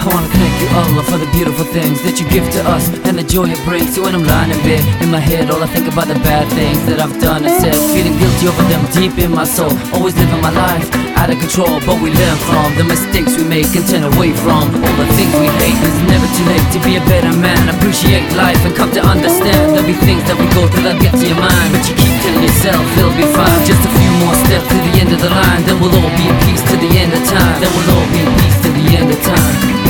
I wanna thank you, Allah, for the beautiful things that you give to us and the joy it brings. So when I'm lying in bed, in my head, all I think about the bad things that I've done and said. Feeling guilty over them deep in my soul. Always living my life out of control, but we learn from the mistakes we make and turn away from all the things we hate. It's never too late to be a better man. Appreciate life and come to understand. There'll be things that we go through that get to your mind, but you keep telling yourself it'll be fine. Just a few more steps to the end of the line, then we'll all be at peace to the end of time. Then we'll all be at peace to the end of time.